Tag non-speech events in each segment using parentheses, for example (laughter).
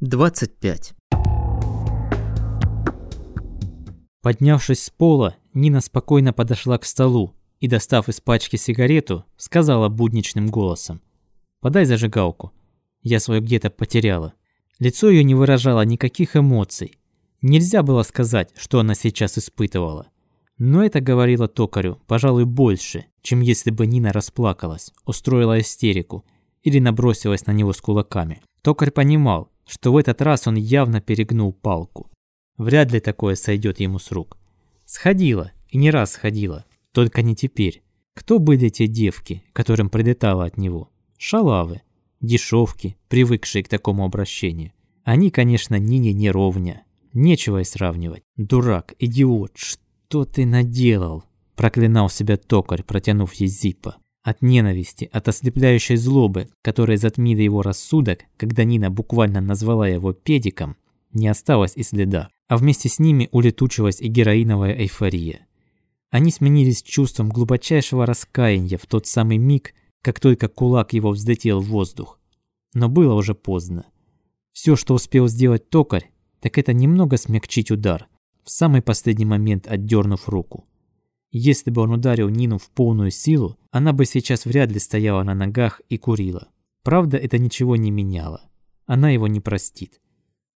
25. Поднявшись с пола, Нина спокойно подошла к столу и, достав из пачки сигарету, сказала будничным голосом. «Подай зажигалку. Я свою где-то потеряла». Лицо ее не выражало никаких эмоций. Нельзя было сказать, что она сейчас испытывала. Но это говорило токарю, пожалуй, больше, чем если бы Нина расплакалась, устроила истерику или набросилась на него с кулаками. Токарь понимал, что в этот раз он явно перегнул палку. Вряд ли такое сойдет ему с рук. Сходила, и не раз сходила, только не теперь. Кто были те девки, которым прилетало от него? Шалавы, дешевки, привыкшие к такому обращению. Они, конечно, Нине не ровня. Нечего и сравнивать. Дурак, идиот, что ты наделал? Проклинал себя токарь, протянув ей зипа. От ненависти, от ослепляющей злобы, которые затмили его рассудок, когда Нина буквально назвала его педиком, не осталось и следа, а вместе с ними улетучилась и героиновая эйфория. Они сменились чувством глубочайшего раскаяния в тот самый миг, как только кулак его взлетел в воздух. Но было уже поздно. Все, что успел сделать токарь, так это немного смягчить удар, в самый последний момент отдернув руку. Если бы он ударил Нину в полную силу, она бы сейчас вряд ли стояла на ногах и курила. Правда, это ничего не меняло. Она его не простит.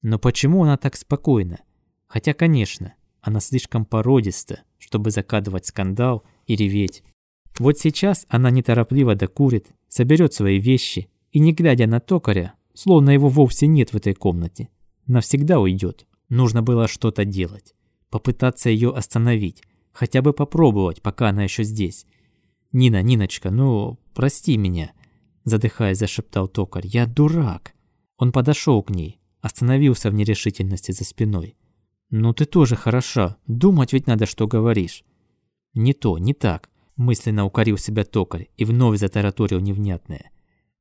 Но почему она так спокойна? Хотя, конечно, она слишком породиста, чтобы закадывать скандал и реветь. Вот сейчас она неторопливо докурит, соберет свои вещи и, не глядя на токаря, словно его вовсе нет в этой комнате, навсегда уйдет. Нужно было что-то делать, попытаться ее остановить, Хотя бы попробовать, пока она еще здесь. «Нина, Ниночка, ну, прости меня», – задыхаясь, зашептал токарь. «Я дурак». Он подошел к ней, остановился в нерешительности за спиной. «Ну ты тоже хороша, думать ведь надо, что говоришь». «Не то, не так», – мысленно укорил себя токарь и вновь затараторил невнятное.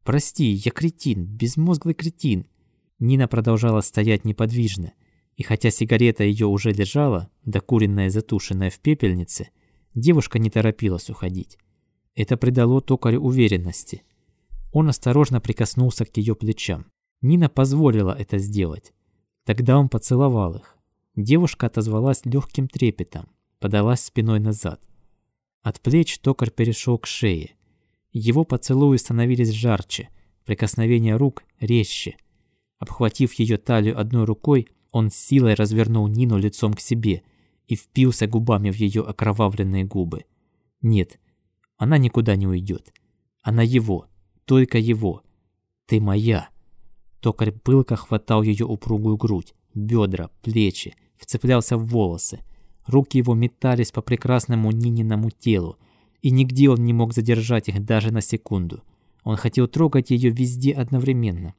«Прости, я кретин, безмозглый кретин». Нина продолжала стоять неподвижно, и хотя сигарета ее уже лежала, докуренная и затушенная в пепельнице, девушка не торопилась уходить. Это придало токарю уверенности. Он осторожно прикоснулся к ее плечам. Нина позволила это сделать. Тогда он поцеловал их. Девушка отозвалась легким трепетом, подалась спиной назад. От плеч токарь перешел к шее. Его поцелуи становились жарче, прикосновения рук резче. Обхватив ее талию одной рукой, он с силой развернул Нину лицом к себе и впился губами в ее окровавленные губы. Нет, она никуда не уйдет. Она его, только его. Ты моя. Токарь пылко хватал ее упругую грудь, бедра, плечи, вцеплялся в волосы. Руки его метались по прекрасному Нининому телу, и нигде он не мог задержать их даже на секунду. Он хотел трогать ее везде одновременно.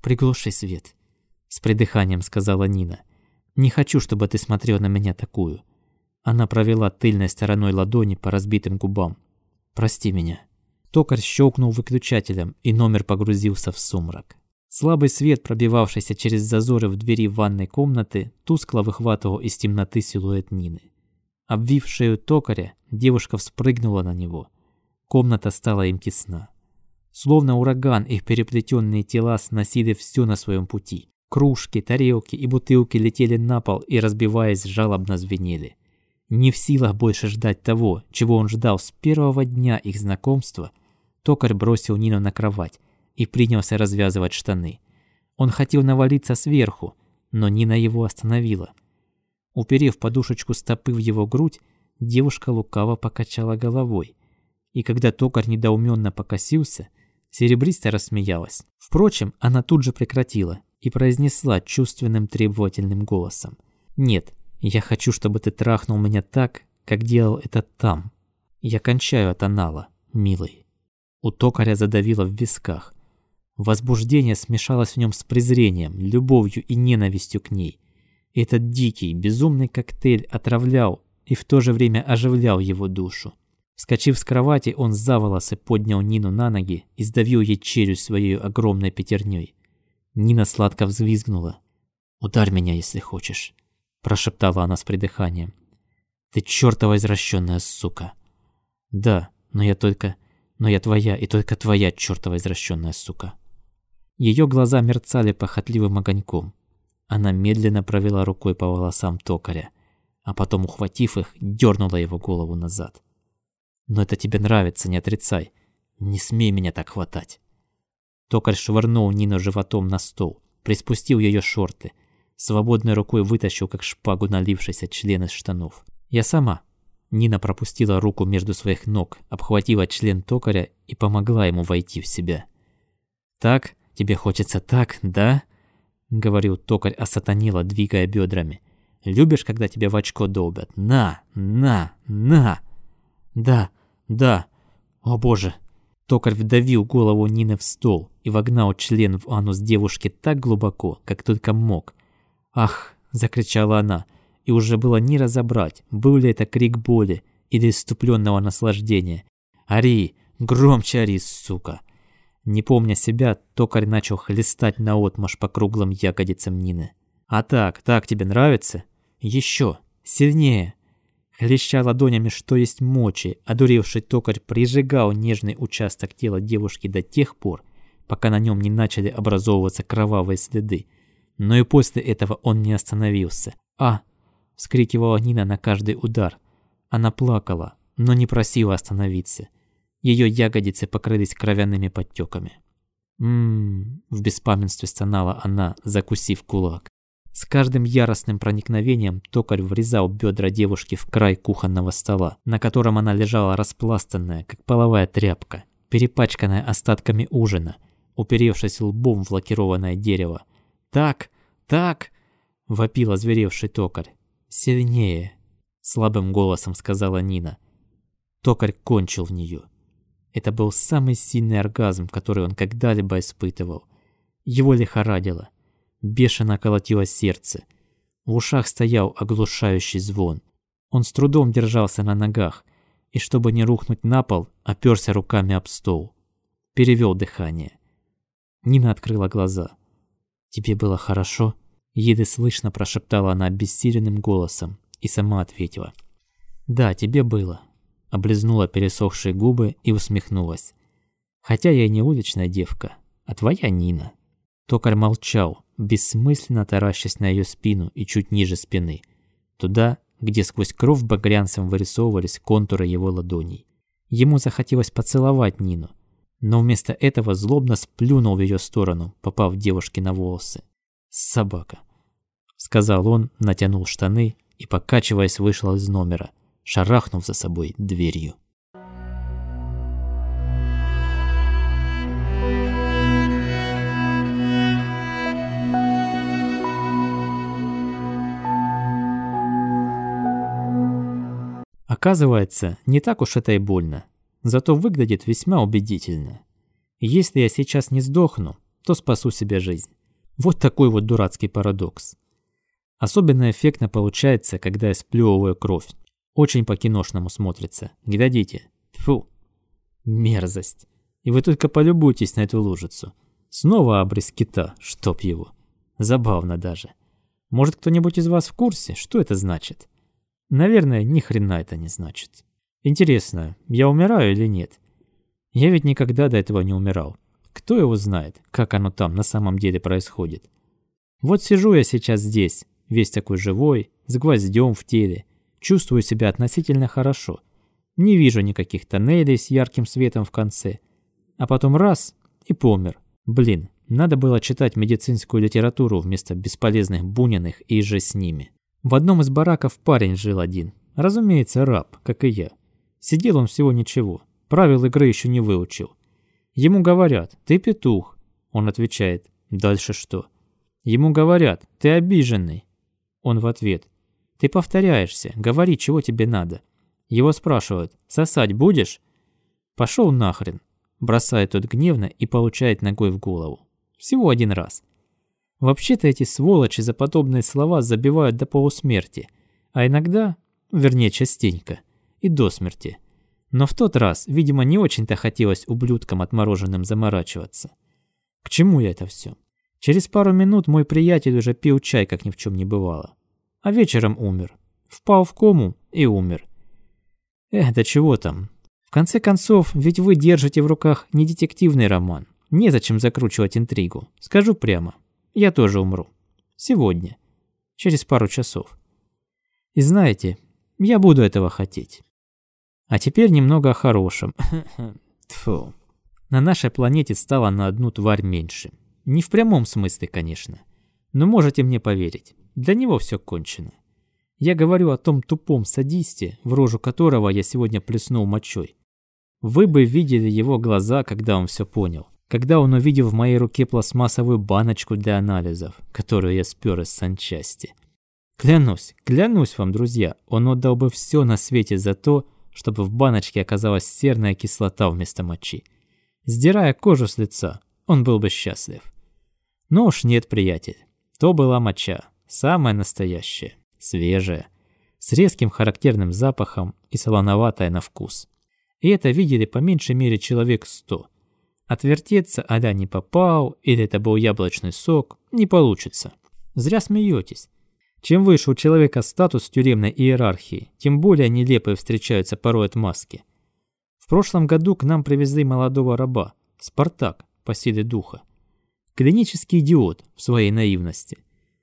«Приглуши свет», с придыханием сказала Нина. Не хочу, чтобы ты смотрел на меня такую. Она провела тыльной стороной ладони по разбитым губам. Прости меня. Токарь щелкнул выключателем, и номер погрузился в сумрак. Слабый свет, пробивавшийся через зазоры в двери ванной комнаты, тускло выхватывал из темноты силуэт Нины. Обвив шею токаря, девушка вспрыгнула на него. Комната стала им тесна. Словно ураган, их переплетенные тела сносили все на своем пути. Кружки, тарелки и бутылки летели на пол и, разбиваясь, жалобно звенели. Не в силах больше ждать того, чего он ждал с первого дня их знакомства, токарь бросил Нину на кровать и принялся развязывать штаны. Он хотел навалиться сверху, но Нина его остановила. Уперев подушечку стопы в его грудь, девушка лукаво покачала головой. И когда токарь недоуменно покосился, серебристо рассмеялась. Впрочем, она тут же прекратила и произнесла чувственным требовательным голосом. «Нет, я хочу, чтобы ты трахнул меня так, как делал это там. Я кончаю от анала, милый». У токаря задавило в висках. Возбуждение смешалось в нем с презрением, любовью и ненавистью к ней. Этот дикий, безумный коктейль отравлял и в то же время оживлял его душу. Вскочив с кровати, он за волосы поднял Нину на ноги и сдавил ей челюсть своей огромной пятерней. Нина сладко взвизгнула. «Ударь меня, если хочешь», – прошептала она с придыханием. «Ты чертова извращенная сука!» «Да, но я только... Но я твоя и только твоя чертова извращенная сука!» Ее глаза мерцали похотливым огоньком. Она медленно провела рукой по волосам токаря, а потом, ухватив их, дернула его голову назад. «Но это тебе нравится, не отрицай. Не смей меня так хватать». Токарь швырнул Нину животом на стол, приспустил ее шорты, свободной рукой вытащил, как шпагу, налившийся член из штанов. «Я сама». Нина пропустила руку между своих ног, обхватила член токаря и помогла ему войти в себя. «Так? Тебе хочется так, да?» — говорил токарь осатанила, двигая бедрами. «Любишь, когда тебя в очко долбят? На, на, на!» «Да, да, о боже!» Токарь вдавил голову Нины в стол и вогнал член в анус девушки так глубоко, как только мог. «Ах!» – закричала она, и уже было не разобрать, был ли это крик боли или иступленного наслаждения. «Ари! Громче ори, сука!» Не помня себя, токарь начал хлестать наотмашь по круглым ягодицам Нины. «А так, так тебе нравится? Еще! Сильнее!» Хлеща ладонями, что есть мочи, одуревший токарь прижигал нежный участок тела девушки до тех пор, пока на нем не начали образовываться кровавые следы. Но и после этого он не остановился. «А!» – вскрикивала Нина на каждый удар. Она плакала, но не просила остановиться. Ее ягодицы покрылись кровяными подтеками. «Ммм...» – в беспамятстве стонала она, закусив кулак. С каждым яростным проникновением токарь врезал бедра девушки в край кухонного стола, на котором она лежала распластанная, как половая тряпка, перепачканная остатками ужина, уперевшись лбом в лакированное дерево. «Так, так!» – вопила зверевший токарь. «Сильнее!» – слабым голосом сказала Нина. Токарь кончил в нее. Это был самый сильный оргазм, который он когда-либо испытывал. Его лихорадило. Бешено колотилось сердце. В ушах стоял оглушающий звон. Он с трудом держался на ногах и, чтобы не рухнуть на пол, оперся руками об стол. Перевел дыхание. Нина открыла глаза. «Тебе было хорошо?» Еле слышно прошептала она обессиленным голосом и сама ответила. «Да, тебе было». Облизнула пересохшие губы и усмехнулась. «Хотя я не уличная девка, а твоя Нина». Токарь молчал, бессмысленно таращась на ее спину и чуть ниже спины, туда, где сквозь кровь багрянцем вырисовывались контуры его ладоней. Ему захотелось поцеловать Нину, но вместо этого злобно сплюнул в ее сторону, попав девушке на волосы. «Собака», — сказал он, натянул штаны и, покачиваясь, вышел из номера, шарахнув за собой дверью. Оказывается, не так уж это и больно, зато выглядит весьма убедительно. Если я сейчас не сдохну, то спасу себе жизнь. Вот такой вот дурацкий парадокс. Особенно эффектно получается, когда я сплевываю кровь. Очень по-киношному смотрится. Глядите. Фу. Мерзость. И вы только полюбуйтесь на эту лужицу. Снова обрез кита, чтоб его. Забавно даже. Может, кто-нибудь из вас в курсе, что это значит? Наверное, ни хрена это не значит. Интересно, я умираю или нет? Я ведь никогда до этого не умирал. Кто его знает, как оно там на самом деле происходит? Вот сижу я сейчас здесь, весь такой живой, с гвоздем в теле, чувствую себя относительно хорошо. Не вижу никаких тоннелей с ярким светом в конце. А потом раз – и помер. Блин, надо было читать медицинскую литературу вместо бесполезных Буниных и же с ними. В одном из бараков парень жил один. Разумеется, раб, как и я. Сидел он всего ничего. Правил игры еще не выучил. Ему говорят, ты петух. Он отвечает, дальше что? Ему говорят, ты обиженный. Он в ответ, ты повторяешься, говори, чего тебе надо. Его спрашивают, сосать будешь? Пошел нахрен. Бросает тот гневно и получает ногой в голову. Всего один раз. Вообще-то эти сволочи за подобные слова забивают до полусмерти, а иногда, вернее частенько, и до смерти. Но в тот раз, видимо, не очень-то хотелось ублюдкам отмороженным заморачиваться. К чему я это все? Через пару минут мой приятель уже пил чай, как ни в чем не бывало. А вечером умер. Впал в кому и умер. Эх, да чего там. В конце концов, ведь вы держите в руках не детективный роман, Незачем закручивать интригу. Скажу прямо. Я тоже умру. Сегодня. Через пару часов. И знаете, я буду этого хотеть. А теперь немного о хорошем. (laughs) Тфу. На нашей планете стало на одну тварь меньше. Не в прямом смысле, конечно. Но можете мне поверить, для него все кончено. Я говорю о том тупом садисте, в рожу которого я сегодня плеснул мочой. Вы бы видели его глаза, когда он все понял. Когда он увидел в моей руке пластмассовую баночку для анализов, которую я спер из санчасти. Клянусь, клянусь вам, друзья, он отдал бы все на свете за то, чтобы в баночке оказалась серная кислота вместо мочи. Сдирая кожу с лица, он был бы счастлив. Но уж нет, приятель. То была моча, самая настоящая, свежая, с резким характерным запахом и солоноватая на вкус. И это видели по меньшей мере человек сто. Отвертеться а не попал, или это был яблочный сок, не получится. Зря смеетесь. Чем выше у человека статус тюремной иерархии, тем более нелепые встречаются порой отмазки. В прошлом году к нам привезли молодого раба, Спартак, по силе духа. Клинический идиот в своей наивности.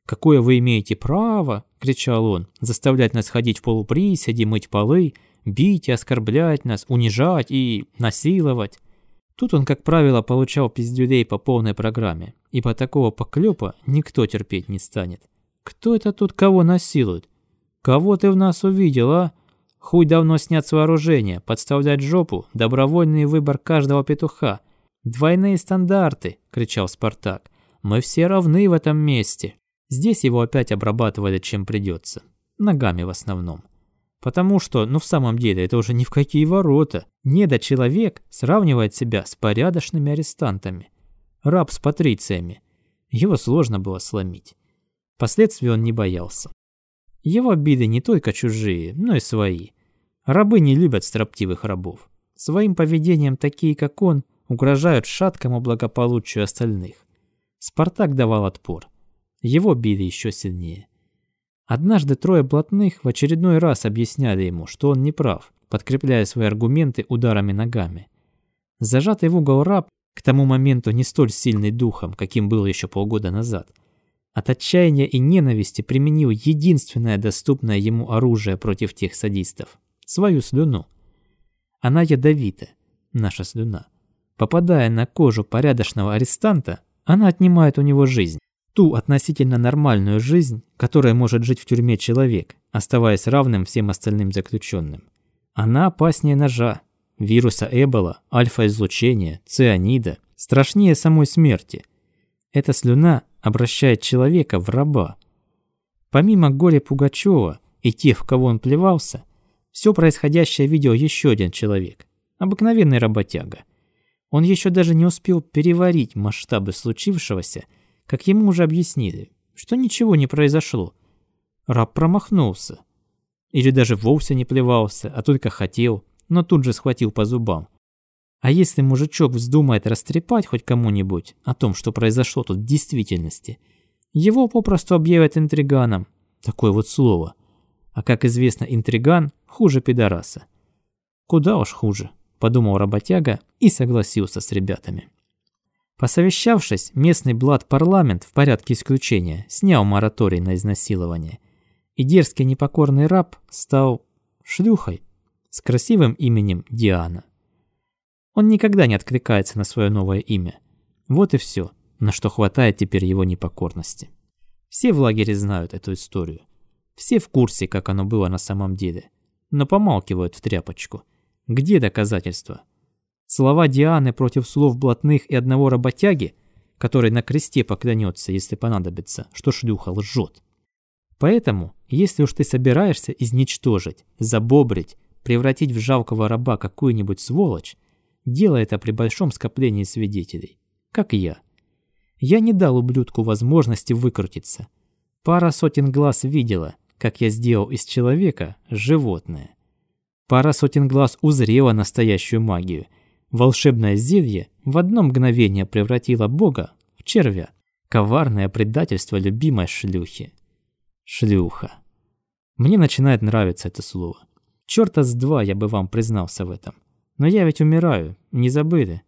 «Какое вы имеете право?» – кричал он, – «заставлять нас ходить в полуприседи, мыть полы, бить и оскорблять нас, унижать и насиловать. Тут он, как правило, получал пиздюлей по полной программе, ибо такого поклёпа никто терпеть не станет. Кто это тут кого насилует? Кого ты в нас увидел, а? Хуй давно снят с вооружения, подставлять жопу, добровольный выбор каждого петуха. Двойные стандарты, кричал Спартак. Мы все равны в этом месте. Здесь его опять обрабатывали чем придется. Ногами в основном. Потому что, ну в самом деле, это уже ни в какие ворота. Недочеловек сравнивает себя с порядочными арестантами. Раб с патрициями. Его сложно было сломить. Последствий он не боялся. Его обиды не только чужие, но и свои. Рабы не любят строптивых рабов. Своим поведением такие, как он, угрожают шаткому благополучию остальных. Спартак давал отпор. Его били еще сильнее. Однажды трое блатных в очередной раз объясняли ему, что он не прав, подкрепляя свои аргументы ударами ногами. Зажатый в угол раб, к тому моменту не столь сильный духом, каким был еще полгода назад, от отчаяния и ненависти применил единственное доступное ему оружие против тех садистов – свою слюну. Она ядовита, наша слюна. Попадая на кожу порядочного арестанта, она отнимает у него жизнь ту относительно нормальную жизнь, которой может жить в тюрьме человек, оставаясь равным всем остальным заключенным. Она опаснее ножа, вируса Эбола, альфа-излучения, цианида, страшнее самой смерти. Эта слюна обращает человека в раба. Помимо горя Пугачева и тех, в кого он плевался, все происходящее видел еще один человек, обыкновенный работяга. Он еще даже не успел переварить масштабы случившегося, как ему уже объяснили, что ничего не произошло. Раб промахнулся. Или даже вовсе не плевался, а только хотел, но тут же схватил по зубам. А если мужичок вздумает растрепать хоть кому-нибудь о том, что произошло тут в действительности, его попросту объявят интриганом. Такое вот слово. А как известно, интриган хуже пидораса. Куда уж хуже, подумал работяга и согласился с ребятами. Посовещавшись, местный блад-парламент в порядке исключения снял мораторий на изнасилование, и дерзкий непокорный раб стал шлюхой с красивым именем Диана. Он никогда не откликается на свое новое имя. Вот и все, на что хватает теперь его непокорности. Все в лагере знают эту историю. Все в курсе, как оно было на самом деле. Но помалкивают в тряпочку. Где доказательства? Слова Дианы против слов блатных и одного работяги, который на кресте поклянется, если понадобится, что шлюха лжет. Поэтому, если уж ты собираешься изничтожить, забобрить, превратить в жалкого раба какую-нибудь сволочь, делай это при большом скоплении свидетелей, как я. Я не дал ублюдку возможности выкрутиться. Пара сотен глаз видела, как я сделал из человека животное. Пара сотен глаз узрела настоящую магию – Волшебное зелье в одно мгновение превратило Бога в червя. Коварное предательство любимой шлюхи. Шлюха. Мне начинает нравиться это слово. Чёрта с два я бы вам признался в этом. Но я ведь умираю, не забыли.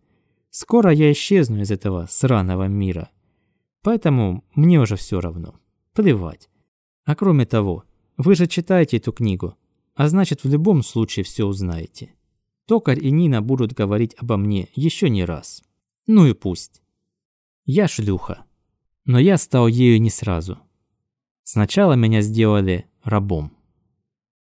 Скоро я исчезну из этого сраного мира. Поэтому мне уже все равно. Плевать. А кроме того, вы же читаете эту книгу, а значит в любом случае все узнаете. Токарь и Нина будут говорить обо мне еще не раз. Ну и пусть. Я шлюха. Но я стал ею не сразу. Сначала меня сделали рабом.